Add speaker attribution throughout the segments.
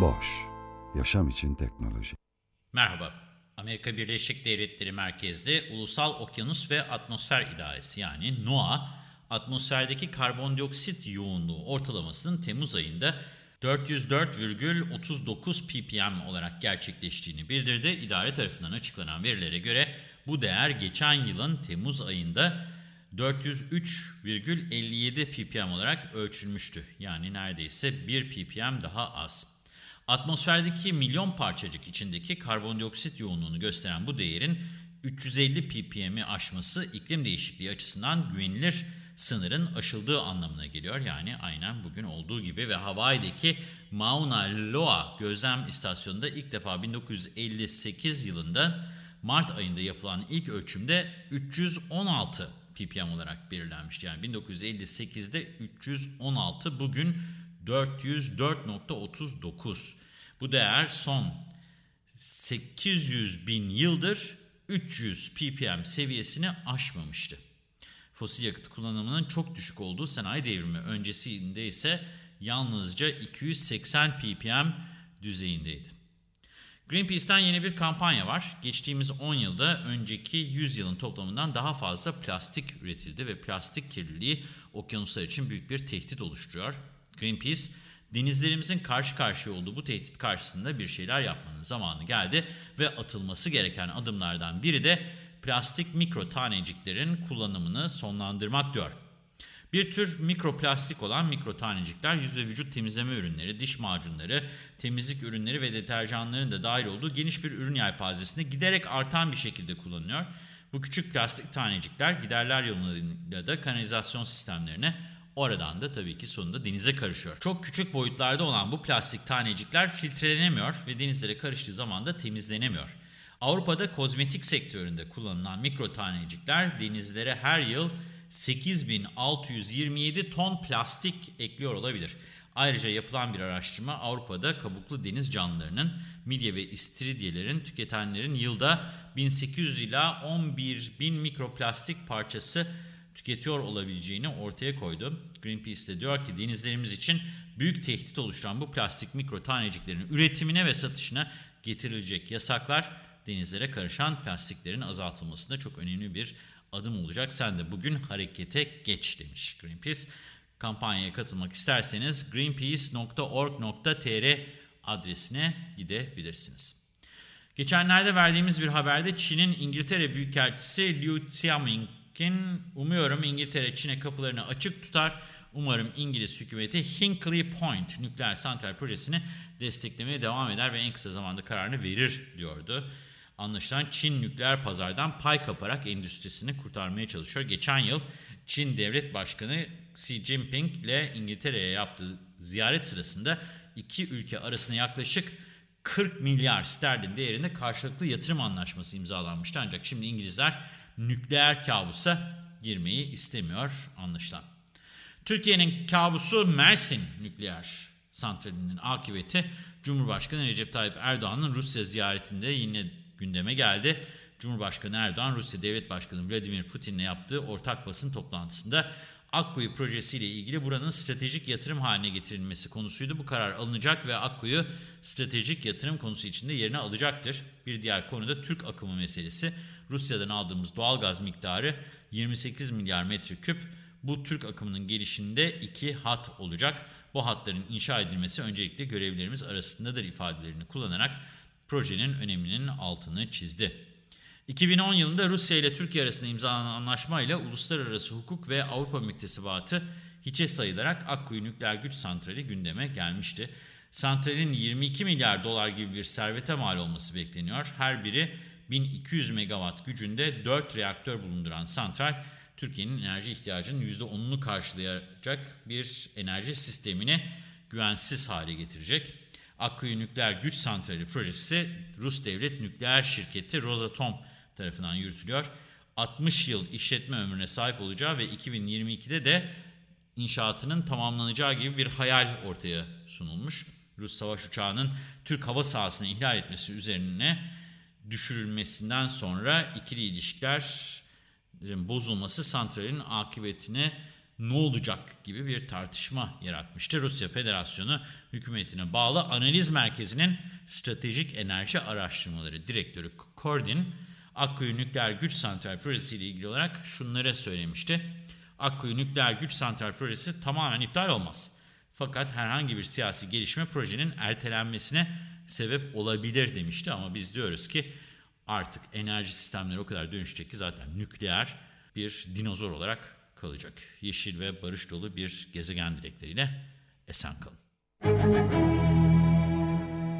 Speaker 1: Boş, yaşam için teknoloji.
Speaker 2: Merhaba, Amerika Birleşik Devletleri merkezli Ulusal Okyanus ve Atmosfer İdaresi yani NOAA, atmosferdeki karbondioksit yoğunluğu ortalamasının Temmuz ayında 404,39 ppm olarak gerçekleştiğini bildirdi. İdare tarafından açıklanan verilere göre bu değer geçen yılın Temmuz ayında 403,57 ppm olarak ölçülmüştü. Yani neredeyse 1 ppm daha az. Atmosferdeki milyon parçacık içindeki karbondioksit yoğunluğunu gösteren bu değerin 350 ppm'i aşması iklim değişikliği açısından güvenilir sınırın aşıldığı anlamına geliyor. Yani aynen bugün olduğu gibi ve Hawaii'deki Mauna Loa gözlem istasyonunda ilk defa 1958 yılında Mart ayında yapılan ilk ölçümde 316 ppm olarak belirlenmişti. Yani 1958'de 316 bugün 404.39. Bu değer son 800 bin yıldır 300 ppm seviyesini aşmamıştı. Fosil yakıt kullanımının çok düşük olduğu sanayi devrimi öncesinde ise yalnızca 280 ppm düzeyindeydi. Greenpeace'ten yeni bir kampanya var. Geçtiğimiz 10 yılda önceki 100 yılın toplamından daha fazla plastik üretildi ve plastik kirliliği okyanuslar için büyük bir tehdit oluşturuyor. Greenpeace, denizlerimizin karşı karşıya olduğu bu tehdit karşısında bir şeyler yapmanın zamanı geldi ve atılması gereken adımlardan biri de plastik mikro taneciklerin kullanımını sonlandırmak diyor. Bir tür mikroplastik olan mikro tanecikler yüz ve vücut temizleme ürünleri, diş macunları, temizlik ürünleri ve deterjanların da dahil olduğu geniş bir ürün yelpazesinde giderek artan bir şekilde kullanılıyor. Bu küçük plastik tanecikler giderler yoluyla da kanalizasyon sistemlerine Oradan da tabii ki sonunda denize karışıyor. Çok küçük boyutlarda olan bu plastik tanecikler filtrelenemiyor ve denizlere karıştığı zaman da temizlenemiyor. Avrupa'da kozmetik sektöründe kullanılan mikro tanecikler denizlere her yıl 8627 ton plastik ekliyor olabilir. Ayrıca yapılan bir araştırma Avrupa'da kabuklu deniz canlılarının, midye ve istiridyelerin tüketenlerin yılda 1800 ila 11.000 mikroplastik parçası tüketiyor olabileceğini ortaya koydu. Greenpeace de diyor ki denizlerimiz için büyük tehdit oluşturan bu plastik mikro taneciklerin üretimine ve satışına getirilecek yasaklar denizlere karışan plastiklerin azaltılmasında çok önemli bir adım olacak. Sen de bugün harekete geç demiş Greenpeace. Kampanyaya katılmak isterseniz greenpeace.org.tr adresine gidebilirsiniz. Geçenlerde verdiğimiz bir haberde Çin'in İngiltere Büyükelçisi Liu Xiaoming'in umuyorum İngiltere Çin'e kapılarını açık tutar. Umarım İngiliz hükümeti Hinkley Point nükleer santral projesini desteklemeye devam eder ve en kısa zamanda kararını verir diyordu. Anlaşılan Çin nükleer pazardan pay kaparak endüstrisini kurtarmaya çalışıyor. Geçen yıl Çin Devlet Başkanı Xi Jinping ile İngiltere'ye yaptığı ziyaret sırasında iki ülke arasında yaklaşık 40 milyar sterlin değerinde karşılıklı yatırım anlaşması imzalanmıştı. Ancak şimdi İngilizler nükleer kabusa girmeyi istemiyor anlaşılan. Türkiye'nin kabusu Mersin nükleer santralinin akıbeti Cumhurbaşkanı Recep Tayyip Erdoğan'ın Rusya ziyaretinde yine gündeme geldi. Cumhurbaşkanı Erdoğan, Rusya Devlet Başkanı Vladimir Putin'le yaptığı ortak basın toplantısında Akkuyu projesiyle ilgili buranın stratejik yatırım haline getirilmesi konusuydu. Bu karar alınacak ve Akkuyu stratejik yatırım konusu içinde yerine alacaktır. Bir diğer konu da Türk akımı meselesi. Rusya'dan aldığımız doğal gaz miktarı 28 milyar metreküp. Bu Türk akımının gelişinde iki hat olacak. Bu hatların inşa edilmesi öncelikle görevlerimiz arasındadır ifadelerini kullanarak projenin öneminin altını çizdi. 2010 yılında Rusya ile Türkiye arasında imzalanan anlaşmayla uluslararası hukuk ve Avrupa müktesebatı hiçe sayılarak Akkuyu Nükleer Güç Santrali gündeme gelmişti. Santralin 22 milyar dolar gibi bir servete mal olması bekleniyor. Her biri 1200 megawatt gücünde 4 reaktör bulunduran santral Türkiye'nin enerji ihtiyacının %10'unu karşılayacak bir enerji sistemini güvensiz hale getirecek. Akkuyu Nükleer Güç Santrali projesi Rus devlet nükleer şirketi Rosatom tarafından yürütülüyor. 60 yıl işletme ömrüne sahip olacağı ve 2022'de de inşaatının tamamlanacağı gibi bir hayal ortaya sunulmuş. Rus savaş uçağının Türk hava sahasını ihlal etmesi üzerine düşürülmesinden sonra ikili ilişkilerin bozulması santralin akıbetine ne olacak gibi bir tartışma yaratmıştı. Rusya Federasyonu hükümetine bağlı analiz merkezinin stratejik enerji araştırmaları direktörü Kordin, Akkuyu Nükleer Güç Santral Projesi ile ilgili olarak şunları söylemişti. Akkuyu Nükleer Güç Santral Projesi tamamen iptal olmaz. Fakat herhangi bir siyasi gelişme projenin ertelenmesine sebep olabilir demişti. Ama biz diyoruz ki artık enerji sistemleri o kadar dönüşecek ki zaten nükleer bir dinozor olarak kalacak. Yeşil ve barış dolu bir gezegen dilekleriyle esen kalın.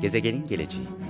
Speaker 3: Gezegenin geleceği